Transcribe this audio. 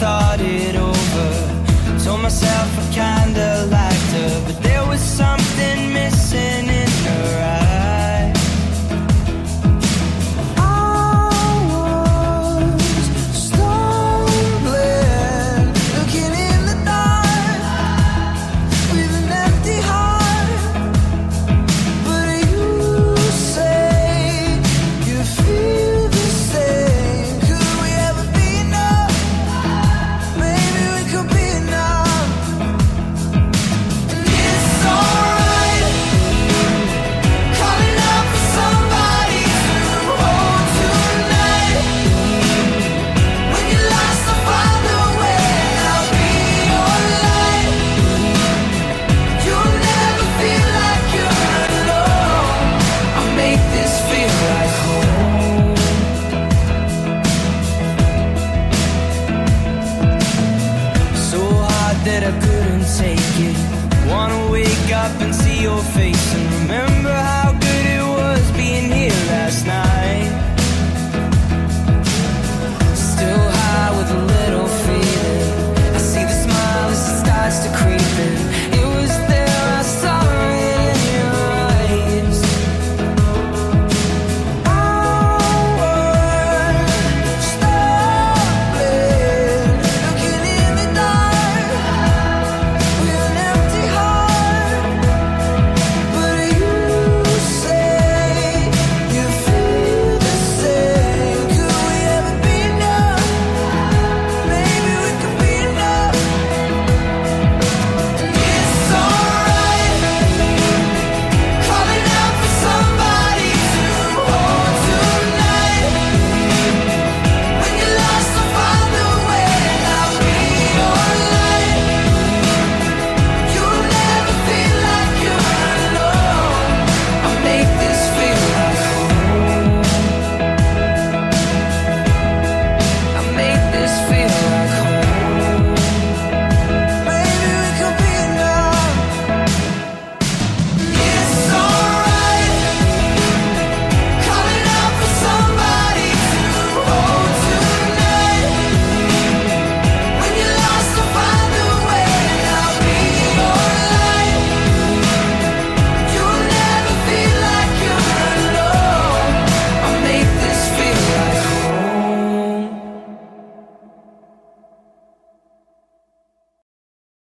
thought it over. Told myself I kinda liked her, but there was something. that I couldn't take it. Wanna wake up and see your face and remember how good it was being here last night. Still high with a little feeling. I see the smile as it starts to creep.